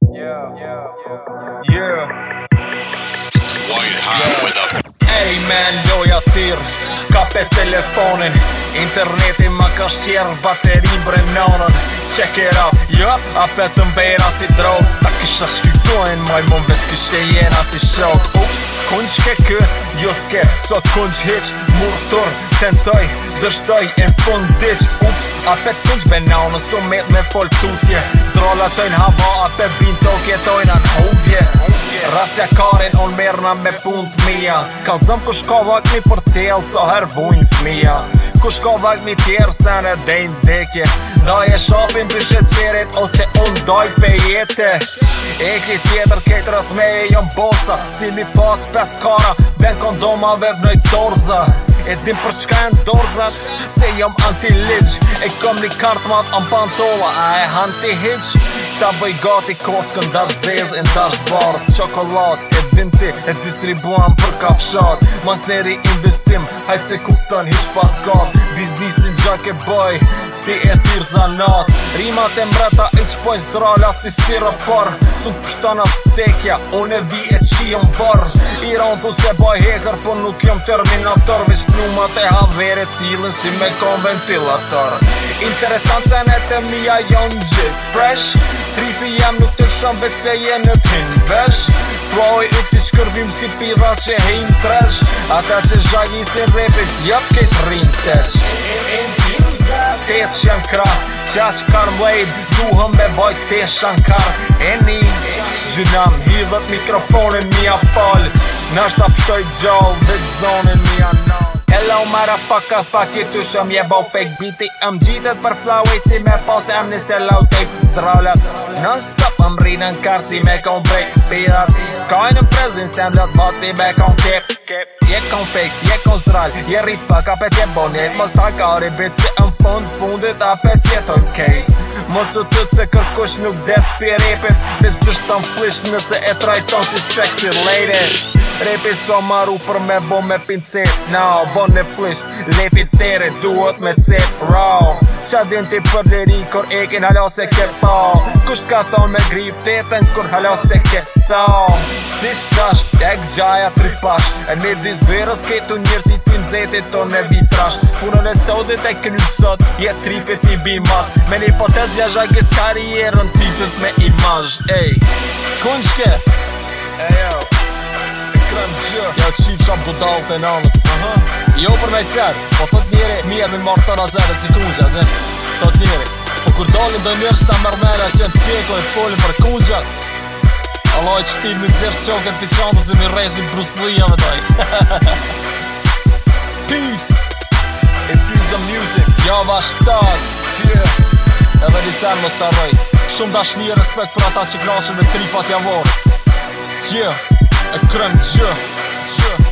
Yeah, yeah, yeah, yeah. yeah. White High with a Ej men, loja thyrsh, kape telefonin Interneti ma ka shqerë, baterin bre Check it up, yo a petën bejra si dro Ta kisha shkytojn, maj mon veç kishe jena si show Ups, kun qke kë, jo s'ke, sot kun qhish Murtur, tentoj, dështoj e fund dish Ups, a pe tunç me nao në sumit me fol tutje Zdrolla qojnë hava, a pe bin të kjetojnë atë hubje Rasja karin, on merna me pun të mija Ka të zëmë kush ka vakmi për cjellë, sa her vujnë fmija Kush ka vakmi tjerë, se në dejnë dekje Daj e shopin për shëqerit, ose unë daj për jetë E ki tjetër kejtë rëthme e jom bosa Si mi pas pes kara, ben kondoma vevnoj dorza Kondoma E din për shka e në Se jam anti-lich E kom një kartë matë am pantola A e hanti-hich ta bëj gati koskën dar zez e ndash të barë Qokolat e dinti e distribuan për kafshat Mas neri investim hajtë se kuptën hiq pas gat Biznisin gjak e bëj ti e thirë zanat Rimat e mreta po e qpoj zdralat si sfirë par Su të pështana së ptekja e vi e qion bar Ira unë pus e bëj hekër po nuk jom terminator Mish plumat e haveret cilën si me konventilator Interesant se ne të mija jonë gjithë Fresh, Tripi jam nuk të kësham vesh të jenë në pin vesh Tuaj u ti shkërbim si pira që hejnë tërsh Ata që zhagi se repit jop këtë rinë tërsh Tërsh jam kra, qaq kar lejb Duhëm me boj tërsh jam kar E një gjynam, hidhët mikrofonin mi a fal Nështë apështoj gjallë dhe zonin mi a në Hello motherfucker, fuck you too shumë Je bau fake beati Em gjitet për flowy si me pause Em nise low tape Zrollat Non stop em rinë në si me kon break Beat Kajnë në prezin stem lot bot si me kon kip Je kon fake, je kon zroll Je rip fuck up e tje bonit Mos ta kari bitch si në fund fundit Apet jet ok Mos u të të kërkush nuk despi pi ripit Bish të shtëm flish nëse e trajton si sexy lady Repi so maru për me bo me pincet Nao, bo në flisht Lepi të tere duhet me cep Rao, qa din t'i për liri Kër ekin halo se ke pa Kusht ka thon me grip pepen Kër halo se ke tha Si shkash, tek gjaja tri pash E një diz verës këtu njërë Si t'in zeti të ne vitrash Punën e sotit e kënu sot Je tripe për t'i bimas Me një potes ja zhagis karierën T'i gjët me imaj Kunçke Ejo hey, Ja të shqip shab bu dalë të nanës Jo për me sërë Po thot njeri Mi e me marë të razere si kungja Dhe thot njeri Po kur dalin dhe njerës të mërmere Që në pjeko pjekle e polin për kungja Allo e qëtim në dzirë që oke për qëndu Si mi rezim Bruce Lee jam e daj Peace E pizza music Ja va shtar Qirë E dhe një sërë në staroj Shumë dash një respekt për ata që knashe me tripat javor Qirë E krem qirë rapture.